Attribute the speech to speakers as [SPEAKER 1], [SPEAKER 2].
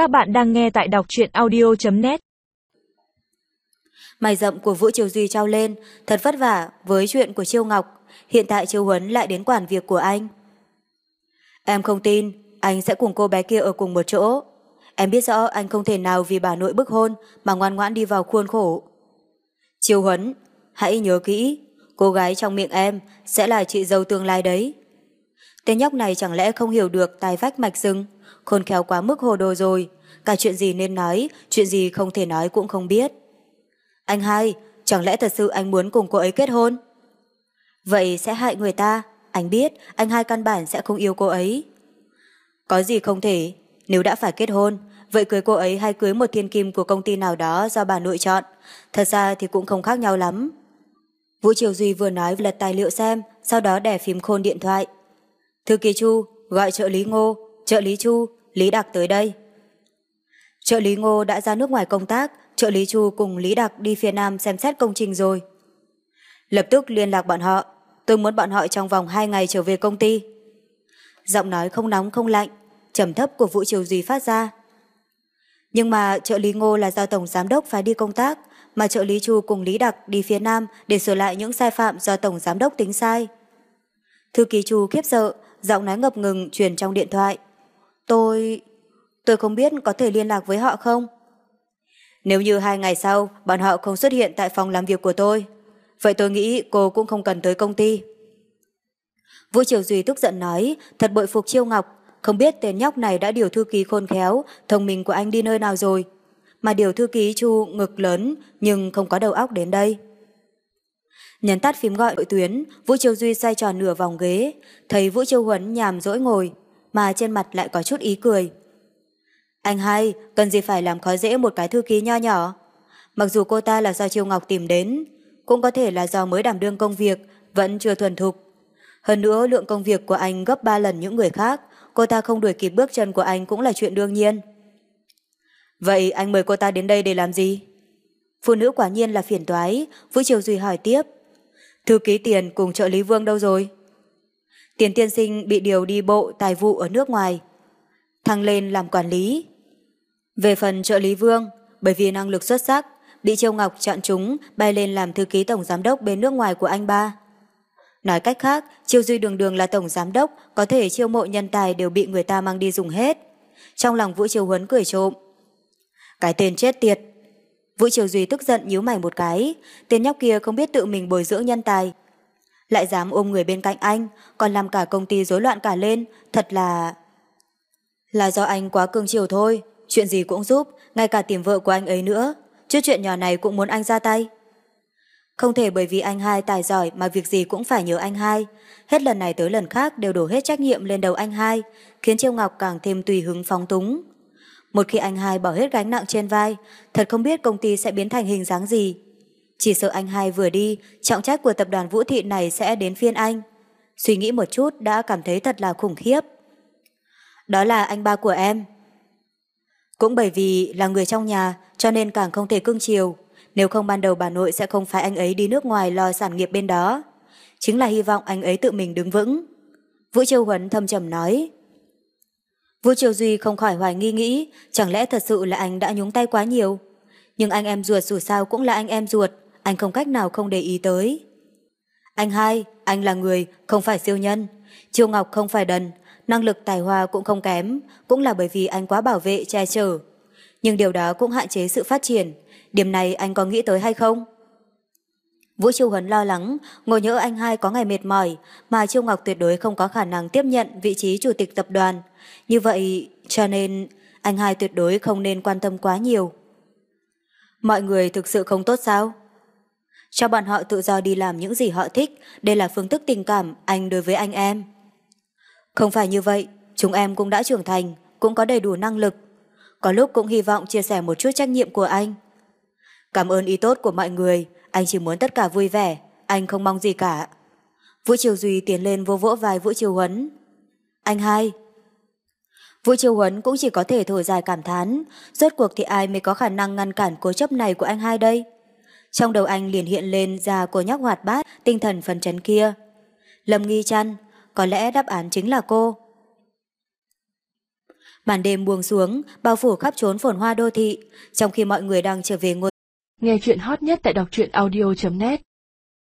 [SPEAKER 1] Các bạn đang nghe tại đọc truyện audio.net
[SPEAKER 2] Mày rậm của Vũ Triều Duy trao lên, thật vất vả với chuyện của Chiêu Ngọc. Hiện tại Chiêu Huấn lại đến quản việc của anh. Em không tin, anh sẽ cùng cô bé kia ở cùng một chỗ. Em biết rõ anh không thể nào vì bà nội bức hôn mà ngoan ngoãn đi vào khuôn khổ. Chiêu Huấn, hãy nhớ kỹ, cô gái trong miệng em sẽ là chị dâu tương lai đấy. Tên nhóc này chẳng lẽ không hiểu được tài vách mạch rừng, khôn khéo quá mức hồ đồ rồi, cả chuyện gì nên nói, chuyện gì không thể nói cũng không biết. Anh hai, chẳng lẽ thật sự anh muốn cùng cô ấy kết hôn? Vậy sẽ hại người ta, anh biết anh hai căn bản sẽ không yêu cô ấy. Có gì không thể, nếu đã phải kết hôn, vậy cưới cô ấy hay cưới một thiên kim của công ty nào đó do bà nội chọn, thật ra thì cũng không khác nhau lắm. Vũ Triều Duy vừa nói lật tài liệu xem, sau đó đè phím khôn điện thoại. Thư ký Chu, gọi trợ lý Ngô, trợ lý Chu, Lý Đặc tới đây. Trợ lý Ngô đã ra nước ngoài công tác, trợ lý Chu cùng Lý Đặc đi phía Nam xem xét công trình rồi. Lập tức liên lạc bọn họ, tôi muốn bọn họ trong vòng 2 ngày trở về công ty. Giọng nói không nóng không lạnh, trầm thấp của Vũ Triều Duy phát ra. Nhưng mà trợ lý Ngô là do Tổng Giám đốc phải đi công tác, mà trợ lý Chu cùng Lý Đặc đi phía Nam để sửa lại những sai phạm do Tổng Giám đốc tính sai. Thư ký Chu khiếp sợ, giọng nói ngập ngừng truyền trong điện thoại. Tôi... tôi không biết có thể liên lạc với họ không? Nếu như hai ngày sau bọn họ không xuất hiện tại phòng làm việc của tôi, vậy tôi nghĩ cô cũng không cần tới công ty. Vũ Triều Duy tức giận nói, thật bội phục Chiêu Ngọc, không biết tên nhóc này đã điều thư ký khôn khéo, thông minh của anh đi nơi nào rồi. Mà điều thư ký Chu ngực lớn nhưng không có đầu óc đến đây. Nhấn tắt phím gọi đội tuyến, Vũ Triều Duy xoay tròn nửa vòng ghế, thấy Vũ Triều Huấn nhàm dỗi ngồi, mà trên mặt lại có chút ý cười. Anh hai, cần gì phải làm khó dễ một cái thư ký nho nhỏ. Mặc dù cô ta là do Triều Ngọc tìm đến, cũng có thể là do mới đảm đương công việc, vẫn chưa thuần thục. Hơn nữa, lượng công việc của anh gấp 3 lần những người khác, cô ta không đuổi kịp bước chân của anh cũng là chuyện đương nhiên. Vậy anh mời cô ta đến đây để làm gì? Phụ nữ quả nhiên là phiền toái, Vũ Triều Duy hỏi tiếp. Thư ký tiền cùng trợ lý Vương đâu rồi? Tiền tiên sinh bị điều đi bộ tài vụ ở nước ngoài. Thăng lên làm quản lý. Về phần trợ lý Vương, bởi vì năng lực xuất sắc, bị Châu Ngọc chọn chúng bay lên làm thư ký tổng giám đốc bên nước ngoài của anh ba. Nói cách khác, Chiêu Duy đường đường là tổng giám đốc, có thể chiêu mộ nhân tài đều bị người ta mang đi dùng hết. Trong lòng Vũ Triều Huấn cười trộm. Cái tên chết tiệt. Vũ Triều Duy tức giận nhíu mày một cái, tên nhóc kia không biết tự mình bồi dưỡng nhân tài. Lại dám ôm người bên cạnh anh, còn làm cả công ty rối loạn cả lên, thật là... Là do anh quá cương chiều thôi, chuyện gì cũng giúp, ngay cả tìm vợ của anh ấy nữa. Chứ chuyện nhỏ này cũng muốn anh ra tay. Không thể bởi vì anh hai tài giỏi mà việc gì cũng phải nhớ anh hai. Hết lần này tới lần khác đều đổ hết trách nhiệm lên đầu anh hai, khiến Chiêu Ngọc càng thêm tùy hứng phóng túng. Một khi anh hai bỏ hết gánh nặng trên vai, thật không biết công ty sẽ biến thành hình dáng gì. Chỉ sợ anh hai vừa đi, trọng trách của tập đoàn Vũ Thị này sẽ đến phiên anh. Suy nghĩ một chút đã cảm thấy thật là khủng khiếp. Đó là anh ba của em. Cũng bởi vì là người trong nhà cho nên càng không thể cưng chiều. Nếu không ban đầu bà nội sẽ không phải anh ấy đi nước ngoài lo sản nghiệp bên đó. Chính là hy vọng anh ấy tự mình đứng vững. Vũ triều Huấn thâm trầm nói. Vũ Triều Duy không khỏi hoài nghi nghĩ chẳng lẽ thật sự là anh đã nhúng tay quá nhiều. Nhưng anh em ruột dù sao cũng là anh em ruột, anh không cách nào không để ý tới. Anh hai, anh là người, không phải siêu nhân. Triều Ngọc không phải đần, năng lực tài hoa cũng không kém, cũng là bởi vì anh quá bảo vệ, che chở. Nhưng điều đó cũng hạn chế sự phát triển. Điểm này anh có nghĩ tới hay không? Vũ Triều Huấn lo lắng, ngồi nhớ anh hai có ngày mệt mỏi, mà Triều Ngọc tuyệt đối không có khả năng tiếp nhận vị trí chủ tịch tập đoàn. Như vậy, cho nên anh hai tuyệt đối không nên quan tâm quá nhiều. Mọi người thực sự không tốt sao? Cho bọn họ tự do đi làm những gì họ thích, đây là phương thức tình cảm anh đối với anh em. Không phải như vậy, chúng em cũng đã trưởng thành, cũng có đầy đủ năng lực. Có lúc cũng hy vọng chia sẻ một chút trách nhiệm của anh. Cảm ơn ý tốt của mọi người, anh chỉ muốn tất cả vui vẻ, anh không mong gì cả. Vũ Triều Duy tiến lên vô vỗ vai Vũ Triều Huấn. Anh hai. Vũ Triều Huấn cũng chỉ có thể thổi dài cảm thán, rốt cuộc thì ai mới có khả năng ngăn cản cố chấp này của anh hai đây? Trong đầu anh liền hiện lên già của nhóc hoạt bát, tinh thần phấn chấn kia. Lâm nghi chăn, có lẽ đáp án chính là cô. Màn đêm buông xuống, bao phủ khắp trốn phồn hoa đô thị, trong khi mọi người đang trở về ngôi.
[SPEAKER 1] Nghe chuyện hot nhất tại đọc truyện audio.net